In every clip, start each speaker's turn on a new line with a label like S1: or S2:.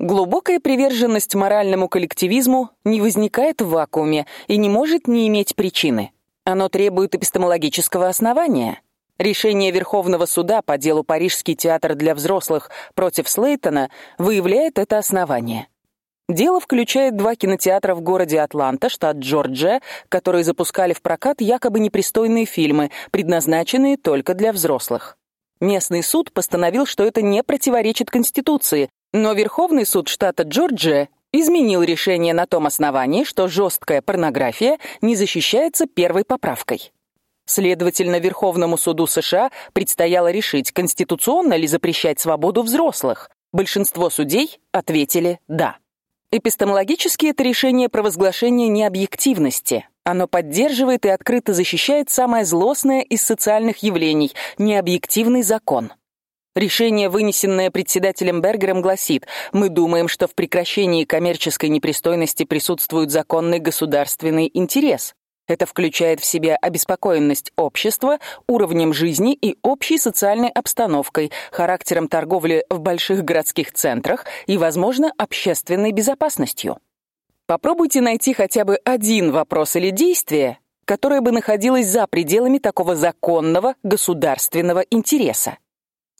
S1: Глубокая приверженность моральному коллективизму не возникает в вакууме и не может не иметь причины. Оно требует эпистемологического основания. Решение Верховного суда по делу Парижский театр для взрослых против Слейтона выявляет это основание. Дело включает два кинотеатра в городе Атланта, штат Джорджия, которые запускали в прокат якобы непристойные фильмы, предназначенные только для взрослых. Местный суд постановил, что это не противоречит конституции, но Верховный суд штата Джорджия изменил решение на том основании, что жесткая порнография не защищается первой поправкой. Следовательно, Верховному суду США предстояло решить, конституционно ли запрещать свободу взрослых. Большинство судей ответили «да». Эпистемологически это решение провозглашение необъективности. Оно поддерживает и открыто защищает самое злостное из социальных явлений необъективный закон. Решение, вынесенное председателем Бергером, гласит: "Мы думаем, что в прекращении коммерческой непристойности присутствует законный государственный интерес. Это включает в себя обеспокоенность общества уровнем жизни и общей социальной обстановкой, характером торговли в больших городских центрах и, возможно, общественной безопасностью". Попробуйте найти хотя бы один вопрос или действие, которое бы находилось за пределами такого законного государственного интереса.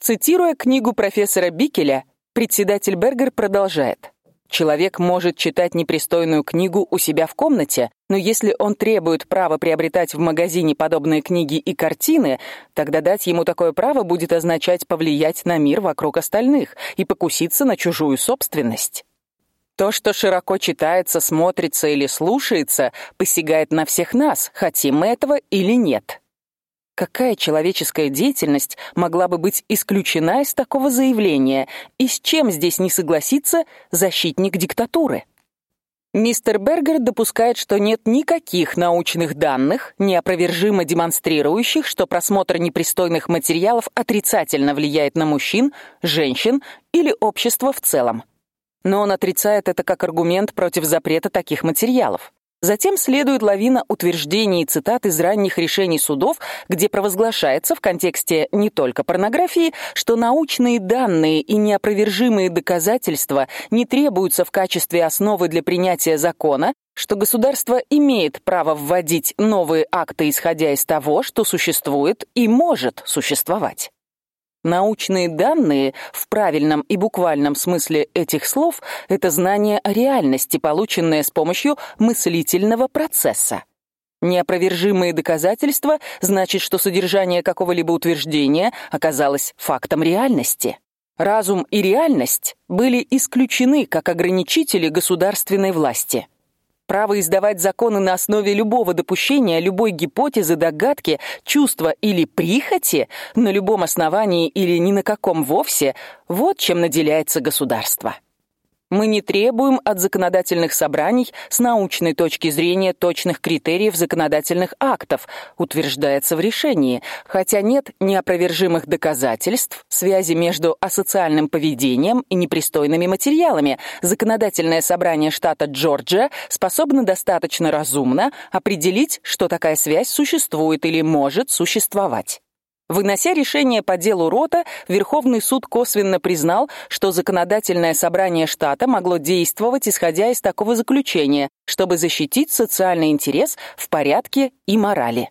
S1: Цитируя книгу профессора Бикеля, председатель Бергер продолжает: Человек может читать непристойную книгу у себя в комнате, но если он требует права приобретать в магазине подобные книги и картины, тогда дать ему такое право будет означать повлиять на мир вокруг остальных и покуситься на чужую собственность. То, что широко читается, смотрится или слушается, посягает на всех нас, хотим мы этого или нет. Какая человеческая деятельность могла бы быть исключена из такого заявления, и с чем здесь не согласится защитник диктатуры? Мистер Бергер допускает, что нет никаких научных данных, неопровержимо демонстрирующих, что просмотр непристойных материалов отрицательно влияет на мужчин, женщин или общество в целом. Но он отрицает это как аргумент против запрета таких материалов. Затем следует лавина утверждений и цитат из ранних решений судов, где провозглашается в контексте не только порнографии, что научные данные и неопровержимые доказательства не требуются в качестве основы для принятия закона, что государство имеет право вводить новые акты, исходя из того, что существует и может существовать. Научные данные в правильном и буквальном смысле этих слов это знание о реальности, полученное с помощью мыслительного процесса. Неопровержимые доказательства значит, что содержание какого-либо утверждения оказалось фактом реальности. Разум и реальность были исключены как ограничители государственной власти. Право издавать законы на основе любого допущения, любой гипотезы, догадки, чувства или прихоти, на любом основании или ни на каком вовсе, вот чем наделяется государство. Мы не требуем от законодательных собраний с научной точки зрения точных критериев законодательных актов, утверждается в решении, хотя нет неопровержимых доказательств связи между асоциальным поведением и непристойными материалами. Законодательное собрание штата Джорджия способно достаточно разумно определить, что такая связь существует или может существовать. Вынося решение по делу Рота, Верховный суд косвенно признал, что законодательное собрание штата могло действовать исходя из такого заключения, чтобы защитить социальный интерес в порядке и морали.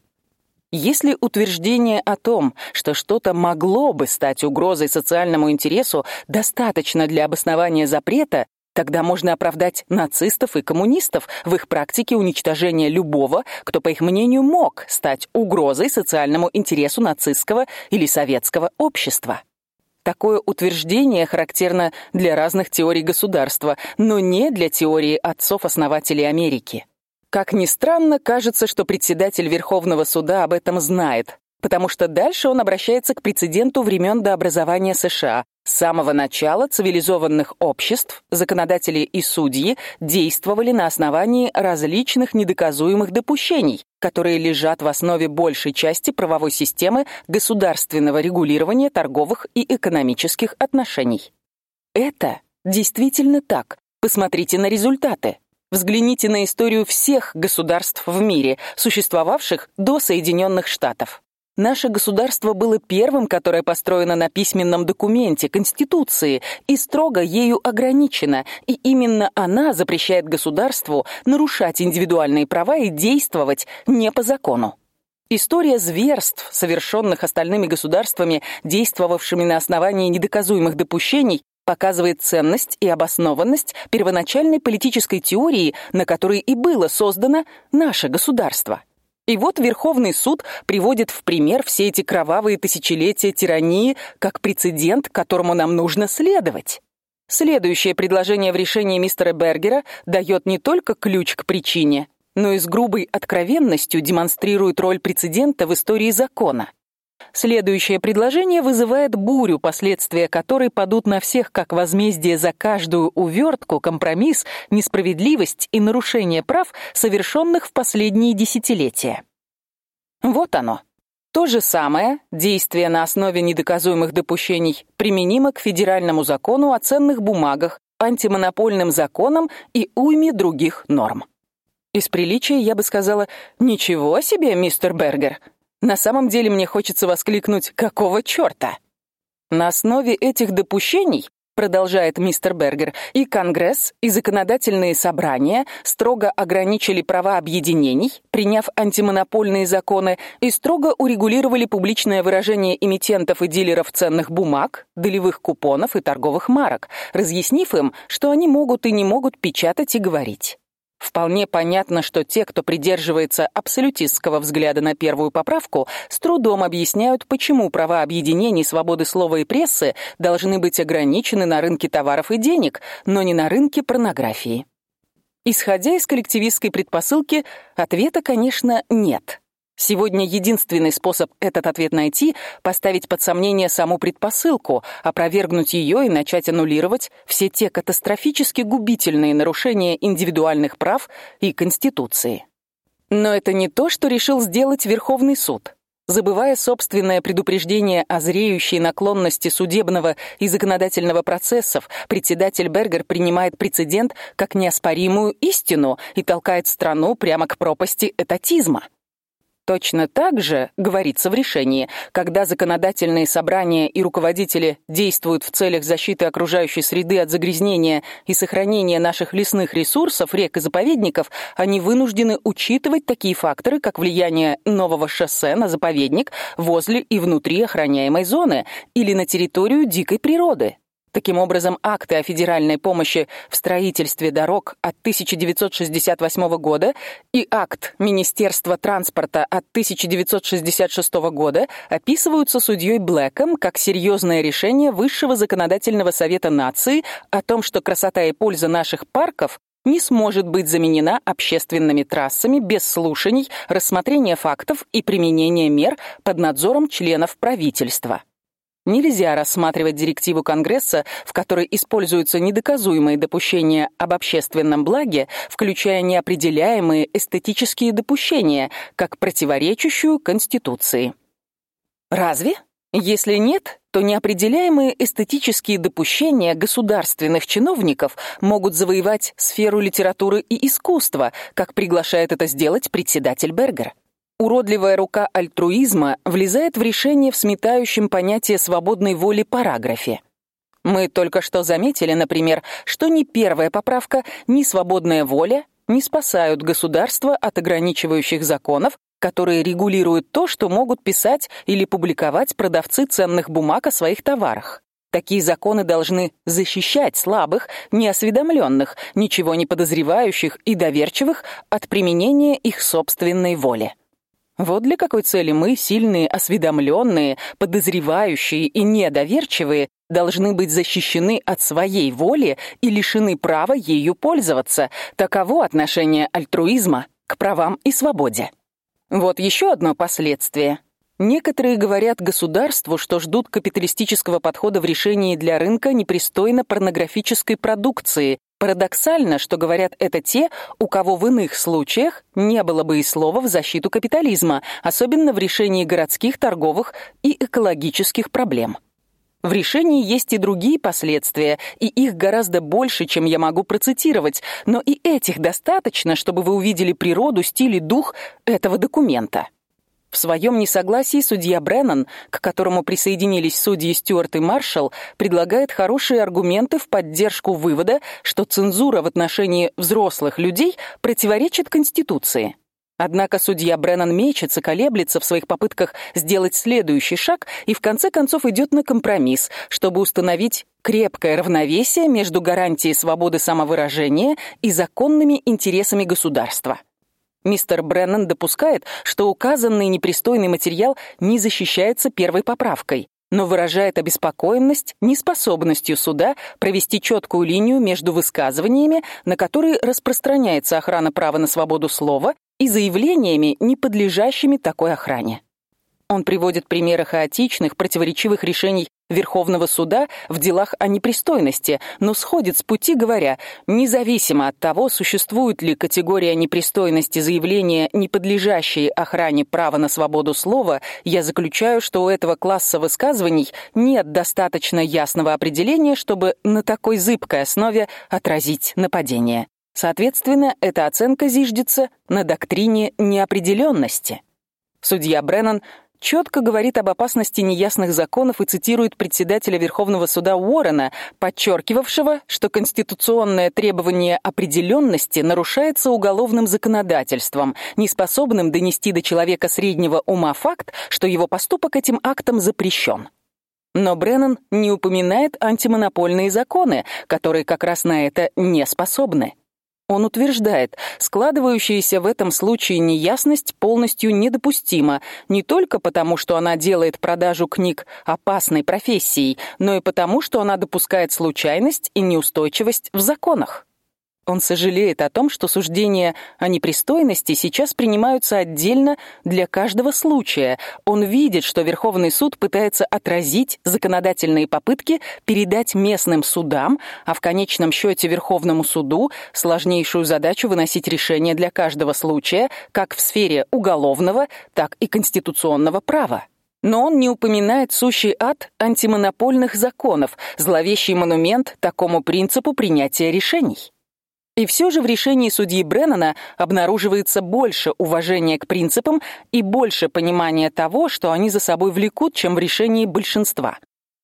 S1: Если утверждение о том, что что-то могло бы стать угрозой социальному интересу, достаточно для обоснования запрета, Тогда можно оправдать нацистов и коммунистов в их практике уничтожения любого, кто, по их мнению, мог стать угрозой социальному интересу нацистского или советского общества. Такое утверждение характерно для разных теорий государства, но не для теории отцов-основателей Америки. Как ни странно, кажется, что председатель Верховного суда об этом знает, потому что дальше он обращается к прецеденту времен до образования США, с самого начала цивилизованных обществ законодатели и судьи действовали на основании различных недоказуемых допущений, которые лежат в основе большей части правовой системы государственного регулирования торговых и экономических отношений. Это действительно так. Посмотрите на результаты. Взгляните на историю всех государств в мире, существовавших до Соединенных Штатов. Наше государство было первым, которое построено на письменном документе Конституции и строго ею ограничено, и именно она запрещает государству нарушать индивидуальные права и действовать не по закону. История зверств, совершенных остальными государствами, действовавшими на основании недоказуемых допущений, показывает ценность и обоснованность первоначальной политической теории, на которой и было создано наше государство. И вот Верховный суд приводит в пример все эти кровавые тысячелетия тирании как прецедент, которому нам нужно следовать. Следующее предложение в решении мистера Бергера дает не только ключ к причине, но и с грубой откровенностью демонстрирует роль прецедента в истории закона. Следующее предложение вызывает бурю, последствия которой падут на всех как возмездие за каждую увертку, компромисс, несправедливость и нарушение прав, совершенных в последние десятилетия. Вот оно. То же самое, действие на основе недоказуемых допущений, применимо к федеральному закону о ценных бумагах, антимонопольным законам и уйме других норм. Из приличия я бы сказала: "Ничего себе, мистер Бергер. На самом деле мне хочется воскликнуть: какого чёрта? На основе этих допущений продолжает мистер Бергер, и Конгресс, и законодательные собрания строго ограничили права объединений, приняв антимонопольные законы, и строго урегулировали публичное выражение эмитентов и дилеров ценных бумаг, долевых купонов и торговых марок, разъяснив им, что они могут и не могут печатать и говорить. Вполне понятно, что те, кто придерживается абсолютистского взгляда на первую поправку, с трудом объясняют, почему права объединений свободы слова и прессы должны быть ограничены на рынке товаров и денег, но не на рынке порнографии. Исходя из коллективистской предпосылки, ответа, конечно, нет. Сегодня единственный способ этот ответ найти поставить под сомнение саму предпосылку, опровергнуть ее и начать аннулировать все те катастрофически губительные нарушения индивидуальных прав и конституции. Но это не то, что решил сделать Верховный суд. Забывая собственное предупреждение о зреющей наклонности судебного и законодательного процессов, председатель Бергер принимает прецедент как неоспоримую истину и толкает страну прямо к пропасти этатизма. Точно так же, говорится в решении, когда законодательные собрания и руководители действуют в целях защиты окружающей среды от загрязнения и сохранения наших лесных ресурсов, рек и заповедников, они вынуждены учитывать такие факторы, как влияние нового шоссе на заповедник возле и внутри охраняемой зоны или на территорию дикой природы. Таким образом, акты о федеральной помощи в строительстве дорог от 1968 года и акт Министерства транспорта от 1966 года описываются судьей Блэком как серьезное решение Высшего законодательного совета нации о том, что красота и польза наших парков не сможет быть заменена общественными трассами без слушаний, рассмотрения фактов и применения мер под надзором членов правительства. Нельзя рассматривать директиву Конгресса, в которой используются недоказуемые допущения об общественном благе, включая неопределяемые эстетические допущения, как противоречащую Конституции. Разве? Если нет, то неопределяемые эстетические допущения государственных чиновников могут завоевать сферу литературы и искусства, как приглашает это сделать председатель Бергер. Уродливая рука альтруизма влезает в решение в сметающем понятие свободной воли параграфе. Мы только что заметили, например, что ни первая поправка, ни свободная воля не спасают государство от ограничивающих законов, которые регулируют то, что могут писать или публиковать продавцы ценных бумаг о своих товарах. Такие законы должны защищать слабых, неосведомленных, ничего не подозревающих и доверчивых от применения их собственной воли. Вот для какой цели мы, сильные, осведомленные, подозревающие и недоверчивые, должны быть защищены от своей воли и лишены права ею пользоваться. Таково отношение альтруизма к правам и свободе. Вот еще одно последствие. Некоторые говорят государству, что ждут капиталистического подхода в решении для рынка непристойно порнографической продукции, Парадоксально, что говорят это те, у кого в иных случаях не было бы и слова в защиту капитализма, особенно в решении городских, торговых и экологических проблем. В решении есть и другие последствия, и их гораздо больше, чем я могу процитировать, но и этих достаточно, чтобы вы увидели природу, стиль и дух этого документа. В своем несогласии судья Бреннан, к которому присоединились судьи Стюарт и Маршалл, предлагает хорошие аргументы в поддержку вывода, что цензура в отношении взрослых людей противоречит Конституции. Однако судья Бреннан мечется, колеблется в своих попытках сделать следующий шаг и в конце концов идет на компромисс, чтобы установить крепкое равновесие между гарантией свободы самовыражения и законными интересами государства. Мистер Бреннан допускает, что указанный непристойный материал не защищается первой поправкой, но выражает обеспокоенность неспособностью суда провести четкую линию между высказываниями, на которые распространяется охрана права на свободу слова, и заявлениями, не подлежащими такой охране. Он приводит примеры хаотичных, противоречивых решений Верховного суда в делах о непристойности, но сходит с пути, говоря: независимо от того, существует ли категория непристойности заявления, не подлежащие охране права на свободу слова, я заключаю, что у этого класса высказываний нет достаточно ясного определения, чтобы на такой зыбкой основе отразить нападение. Соответственно, эта оценка зиждется на доктрине неопределенности. Судья Бреннан четко говорит об опасности неясных законов и цитирует председателя Верховного суда Уоррена, подчеркивавшего, что конституционное требование определенности нарушается уголовным законодательством, неспособным донести до человека среднего ума факт, что его поступок этим актом запрещен. Но Бреннан не упоминает антимонопольные законы, которые как раз на это не способны. Он утверждает, складывающаяся в этом случае неясность полностью недопустима, не только потому, что она делает продажу книг опасной профессией, но и потому, что она допускает случайность и неустойчивость в законах. Он сожалеет о том, что суждения о непристойности сейчас принимаются отдельно для каждого случая. Он видит, что Верховный суд пытается отразить законодательные попытки передать местным судам, а в конечном счете Верховному суду сложнейшую задачу выносить решения для каждого случая, как в сфере уголовного, так и конституционного права. Но он не упоминает сущий ад антимонопольных законов, зловещий монумент такому принципу принятия решений. И все же в решении судьи Бреннана обнаруживается больше уважения к принципам и больше понимания того, что они за собой влекут, чем в решении большинства.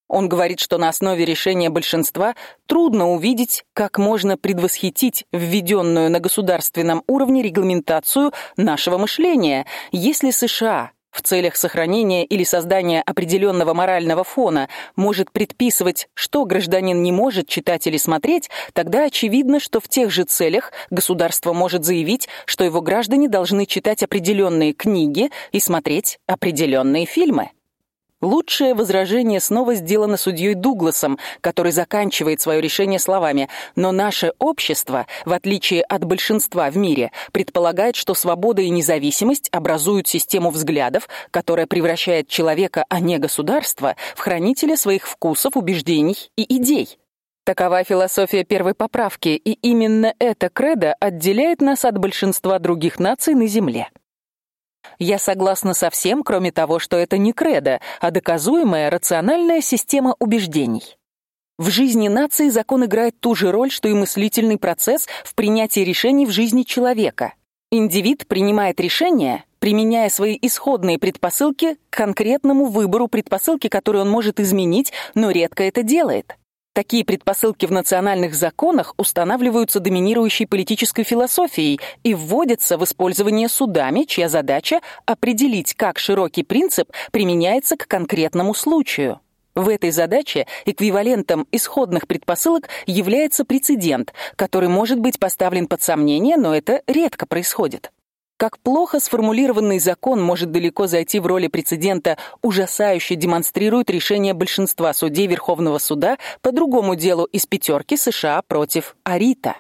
S1: Он говорит, что на основе решения большинства трудно увидеть, как можно предвосхитить введенную на государственном уровне регламентацию нашего мышления, если США в целях сохранения или создания определенного морального фона может предписывать, что гражданин не может читать или смотреть, тогда очевидно, что в тех же целях государство может заявить, что его граждане должны читать определенные книги и смотреть определенные фильмы. Лучшее возражение снова сделано судьей Дугласом, который заканчивает свое решение словами: "Но наше общество, в отличие от большинства в мире, предполагает, что свобода и независимость образуют систему взглядов, которая превращает человека, а не государство, в хранителя своих вкусов, убеждений и идей". Такова философия первой поправки, и именно эта кредо отделяет нас от большинства других наций на земле. Я согласна со всем, кроме того, что это не кредо, а доказуемая рациональная система убеждений. В жизни нации закон играет ту же роль, что и мыслительный процесс в принятии решений в жизни человека. Индивид принимает решения, применяя свои исходные предпосылки к конкретному выбору предпосылки, которые он может изменить, но редко это делает. Такие предпосылки в национальных законах устанавливаются доминирующей политической философией и вводятся в использование судами, чья задача определить, как широкий принцип применяется к конкретному случаю. В этой задаче эквивалентом исходных предпосылок является прецедент, который может быть поставлен под сомнение, но это редко происходит. Как плохо сформулированный закон может далеко зайти в роли прецедента, ужасающе демонстрирует решение большинства судей Верховного суда по другому делу из пятерки США против Арита.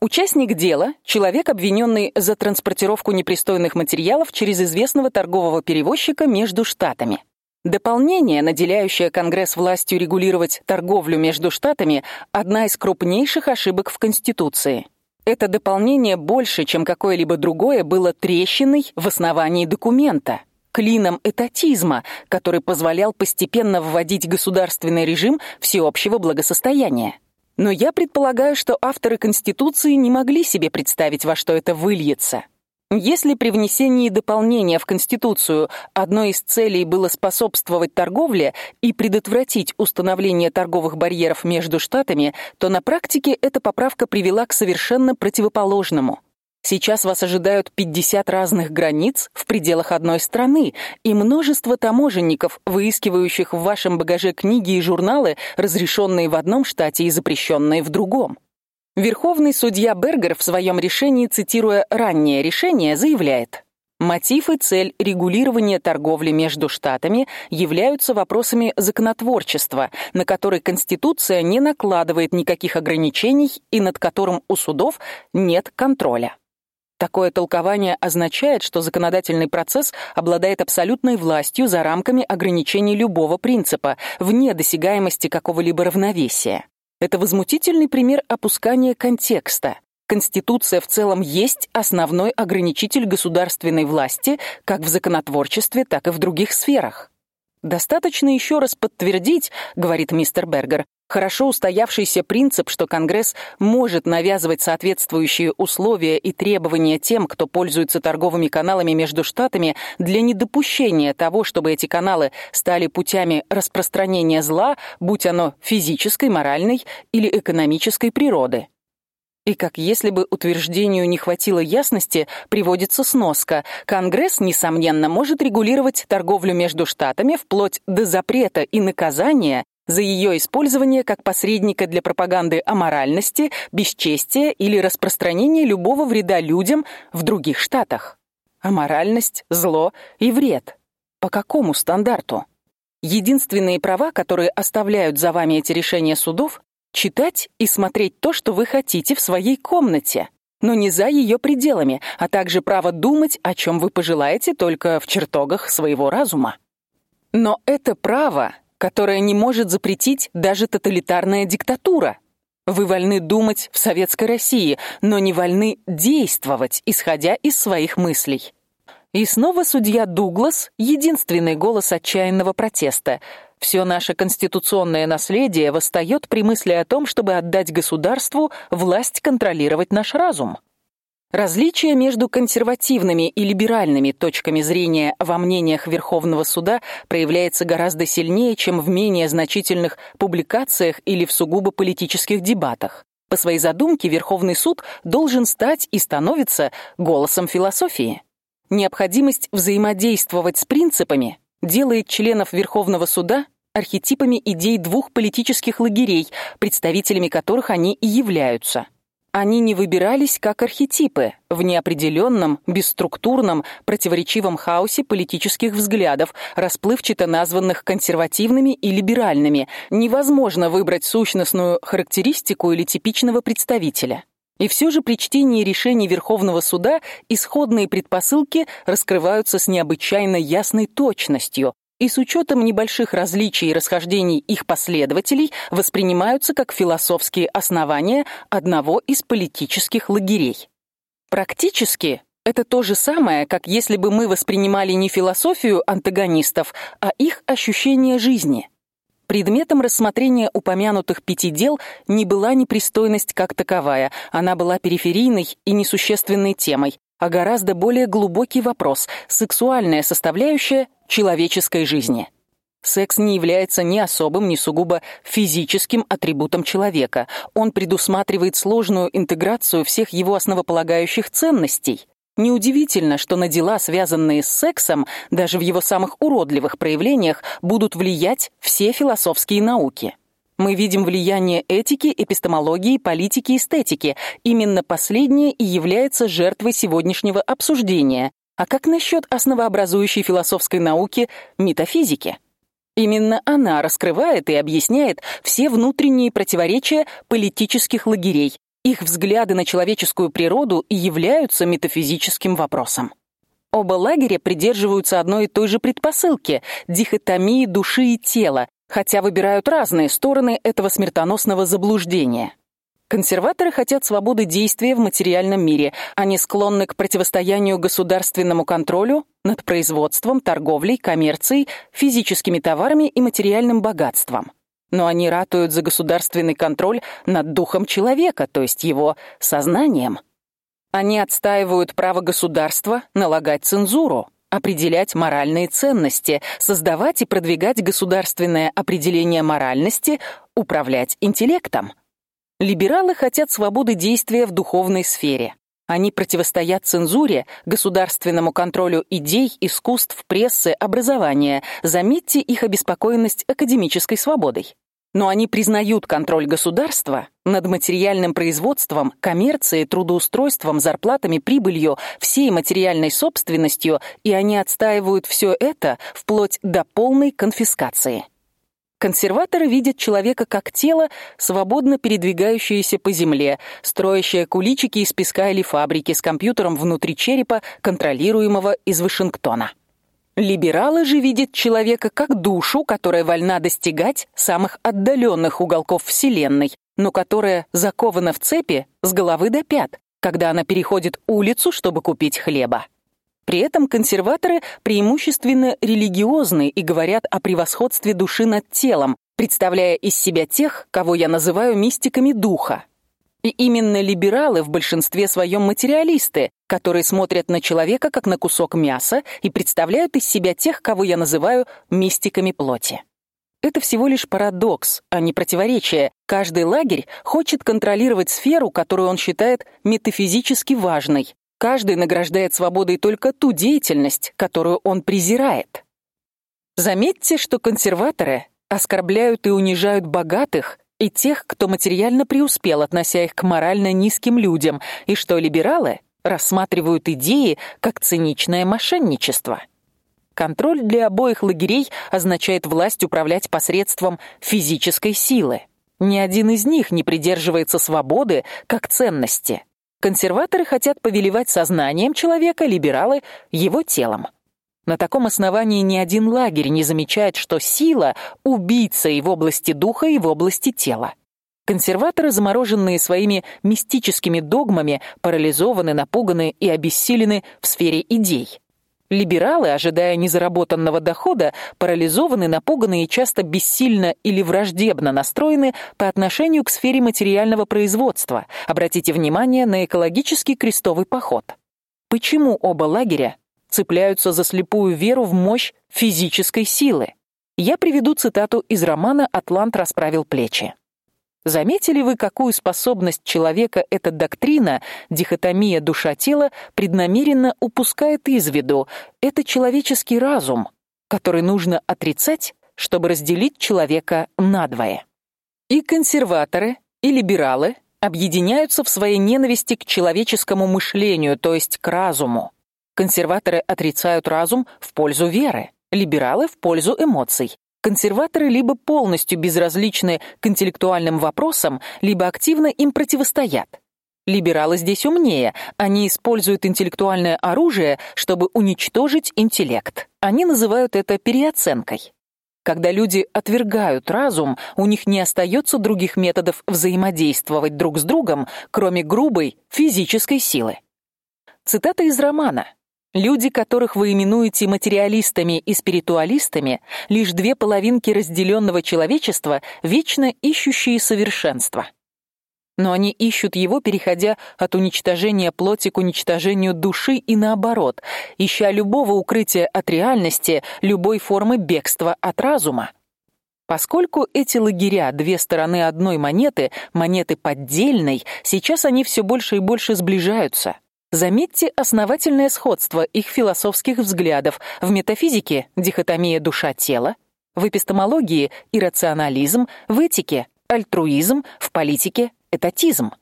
S1: Участник дела человек, обвиненный за транспортировку непристойных материалов через известного торгового перевозчика между штатами. Дополнение, наделяющее Конгресс властью регулировать торговлю между штатами, одна из крупнейших ошибок в Конституции. Это дополнение больше, чем какое-либо другое, было трещиной в основании документа, клином этатизма, который позволял постепенно вводить государственный режим всеобщего благосостояния. Но я предполагаю, что авторы Конституции не могли себе представить, во что это выльется. Если при внесении дополнения в Конституцию одной из целей было способствовать торговле и предотвратить установление торговых барьеров между штатами, то на практике эта поправка привела к совершенно противоположному. Сейчас вас ожидают 50 разных границ в пределах одной страны и множество таможенников, выискивающих в вашем багаже книги и журналы, разрешенные в одном штате и запрещенные в другом. Верховный судья Бергер в своем решении, цитируя раннее решение, заявляет: Мотив и цель регулирования торговли между штатами являются вопросами законотворчества, на который Конституция не накладывает никаких ограничений и над которым у судов нет контроля. Такое толкование означает, что законодательный процесс обладает абсолютной властью за рамками ограничений любого принципа, вне досягаемости какого-либо равновесия. Это возмутительный пример опускания контекста. Конституция в целом есть основной ограничитель государственной власти как в законотворчестве, так и в других сферах. Достаточно еще раз подтвердить, говорит мистер Бергер, хорошо устоявшийся принцип, что Конгресс может навязывать соответствующие условия и требования тем, кто пользуется торговыми каналами между штатами, для недопущения того, чтобы эти каналы стали путями распространения зла, будь оно физической, моральной или экономической природы. И как если бы утверждению не хватило ясности, приводится сноска. Конгресс несомненно может регулировать торговлю между штатами вплоть до запрета и наказания за ее использование как посредника для пропаганды аморальности, бесчестия или распространения любого вреда людям в других штатах. Аморальность, зло и вред. По какому стандарту? Единственные права, которые оставляют за вами эти решения судов, читать и смотреть то, что вы хотите в своей комнате, но не за ее пределами, а также право думать, о чем вы пожелаете, только в чертогах своего разума. Но это право которое не может запретить даже тоталитарная диктатура. Вы вольны думать в советской России, но не вольны действовать, исходя из своих мыслей. И снова судья Дуглас единственный голос отчаянного протеста. Все наше конституционное наследие восстает при мысли о том, чтобы отдать государству власть контролировать наш разум. Различие между консервативными и либеральными точками зрения во мнениях Верховного суда проявляется гораздо сильнее, чем в менее значительных публикациях или в сугубо политических дебатах. По своей задумке Верховный суд должен стать и становится голосом философии. Необходимость взаимодействовать с принципами делает членов Верховного суда архетипами идей двух политических лагерей, представителями которых они и являются. Они не выбирались как архетипы в неопределенном, бесструктурном, противоречивом хаосе политических взглядов, расплывчато названных консервативными и либеральными. Невозможно выбрать сущностную характеристику или типичного представителя. И все же при чтении решений Верховного суда исходные предпосылки раскрываются с необычайно ясной точностью, и с учетом небольших различий и расхождений их последователей воспринимаются как философские основания одного из политических лагерей. Практически это то же самое, как если бы мы воспринимали не философию антагонистов, а их ощущение жизни. Предметом рассмотрения упомянутых пяти дел не была непристойность как таковая, она была периферийной и несущественной темой, а гораздо более глубокий вопрос сексуальная составляющая человеческой жизни. Секс не является ни особым, ни сугубо физическим атрибутом человека. Он предусматривает сложную интеграцию всех его основополагающих ценностей. Неудивительно, что на дела, связанные с сексом, даже в его самых уродливых проявлениях, будут влиять все философские науки. Мы видим влияние этики, эпистемологии, политики, эстетики. Именно последнее и является жертвой сегодняшнего обсуждения. А как насчет основообразующей философской науки метафизики? Именно она раскрывает и объясняет все внутренние противоречия политических лагерей. Их взгляды на человеческую природу и являются метафизическим вопросом. Оба лагеря придерживаются одной и той же предпосылки дихотомии души и тела, хотя выбирают разные стороны этого смертоносного заблуждения. Консерваторы хотят свободы действия в материальном мире. Они склонны к противостоянию государственному контролю над производством, торговлей, коммерцией, физическими товарами и материальным богатством. Но они ратуют за государственный контроль над духом человека, то есть его сознанием. Они отстаивают право государства налагать цензуру, определять моральные ценности, создавать и продвигать государственное определение моральности, управлять интеллектом. Либералы хотят свободы действия в духовной сфере. Они противостоят цензуре, государственному контролю идей, искусств, прессы, образования. Заметьте их обеспокоенность академической свободой. Но они признают контроль государства над материальным производством, коммерцией, трудоустройством, зарплатами, прибылью, всей материальной собственностью, и они отстаивают все это вплоть до полной конфискации. Консерваторы видят человека как тело, свободно передвигающееся по земле, строящее куличики из песка или фабрики с компьютером внутри черепа, контролируемого из Вашингтона. Либералы же видят человека как душу, которая вольна достигать самых отдаленных уголков вселенной, но которая закована в цепи с головы до пят, когда она переходит улицу, чтобы купить хлеба. При этом консерваторы преимущественно религиозны и говорят о превосходстве души над телом, представляя из себя тех, кого я называю мистиками духа. И именно либералы в большинстве своем материалисты, которые смотрят на человека как на кусок мяса и представляют из себя тех, кого я называю мистиками плоти. Это всего лишь парадокс, а не противоречие. Каждый лагерь хочет контролировать сферу, которую он считает метафизически важной, Каждый награждает свободой только ту деятельность, которую он презирает. Заметьте, что консерваторы оскорбляют и унижают богатых и тех, кто материально преуспел, относя их к морально низким людям, и что либералы рассматривают идеи как циничное мошенничество. Контроль для обоих лагерей означает власть управлять посредством физической силы. Ни один из них не придерживается свободы как ценности. Консерваторы хотят повелевать сознанием человека, либералы его телом. На таком основании ни один лагерь не замечает, что сила убийца и в области духа, и в области тела. Консерваторы, замороженные своими мистическими догмами, парализованы, напуганы и обессилены в сфере идей. Либералы, ожидая незаработанного дохода, парализованы, напуганы и часто бессильно или враждебно настроены по отношению к сфере материального производства. Обратите внимание на экологический крестовый поход. Почему оба лагеря цепляются за слепую веру в мощь физической силы? Я приведу цитату из романа Атлант расправил плечи. Заметили вы, какую способность человека эта доктрина, дихотомия душа-тело, преднамеренно упускает из виду? Это человеческий разум, который нужно отрицать, чтобы разделить человека надвое. И консерваторы, и либералы объединяются в своей ненависти к человеческому мышлению, то есть к разуму. Консерваторы отрицают разум в пользу веры, либералы в пользу эмоций. Консерваторы либо полностью безразличны к интеллектуальным вопросам, либо активно им противостоят. Либералы здесь умнее. Они используют интеллектуальное оружие, чтобы уничтожить интеллект. Они называют это переоценкой. Когда люди отвергают разум, у них не остается других методов взаимодействовать друг с другом, кроме грубой физической силы. Цитата из романа. Люди, которых вы именуете материалистами и спиритуалистами, лишь две половинки разделенного человечества, вечно ищущие совершенства. Но они ищут его, переходя от уничтожения плоти к уничтожению души и наоборот, ища любого укрытия от реальности, любой формы бегства от разума. Поскольку эти лагеря две стороны одной монеты, монеты поддельной, сейчас они все больше и больше сближаются. Заметьте основательное сходство их философских взглядов. В метафизике дихотомия душа-тело, в эпистемологии иррационализм, в этике альтруизм, в политике этатизм.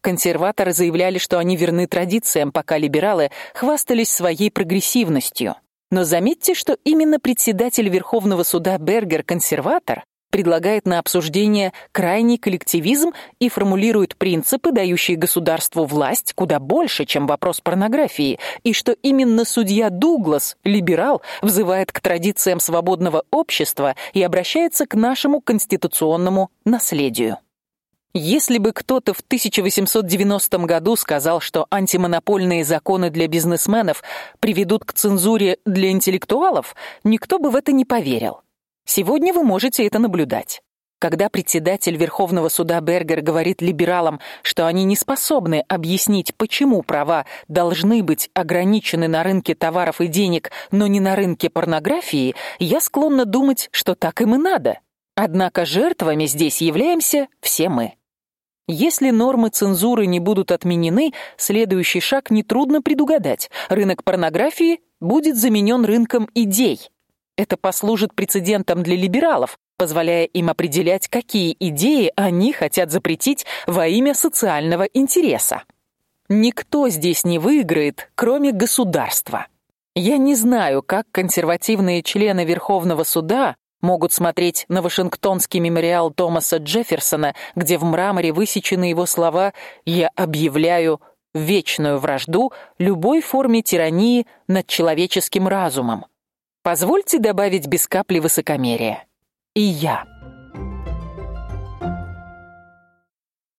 S1: Консерваторы заявляли, что они верны традициям, пока либералы хвастались своей прогрессивностью. Но заметьте, что именно председатель Верховного суда Бергер консерватор, предлагает на обсуждение крайний коллективизм и формулирует принципы, дающие государству власть куда больше, чем вопрос порнографии, и что именно судья Дуглас, либерал, взывает к традициям свободного общества и обращается к нашему конституционному наследию. Если бы кто-то в 1890 году сказал, что антимонопольные законы для бизнесменов приведут к цензуре для интеллектуалов, никто бы в это не поверил. Сегодня вы можете это наблюдать. Когда председатель Верховного суда Бергер говорит либералам, что они не способны объяснить, почему права должны быть ограничены на рынке товаров и денег, но не на рынке порнографии, я склонна думать, что так им и надо. Однако жертвами здесь являемся все мы. Если нормы цензуры не будут отменены, следующий шаг нетрудно предугадать. Рынок порнографии будет заменен рынком идей. Это послужит прецедентом для либералов, позволяя им определять, какие идеи они хотят запретить во имя социального интереса. Никто здесь не выиграет, кроме государства. Я не знаю, как консервативные члены Верховного суда могут смотреть на Вашингтонский мемориал Томаса Джефферсона, где в мраморе высечены его слова «Я объявляю вечную вражду любой форме тирании над человеческим разумом». Позвольте добавить без капли высокомерия. И я.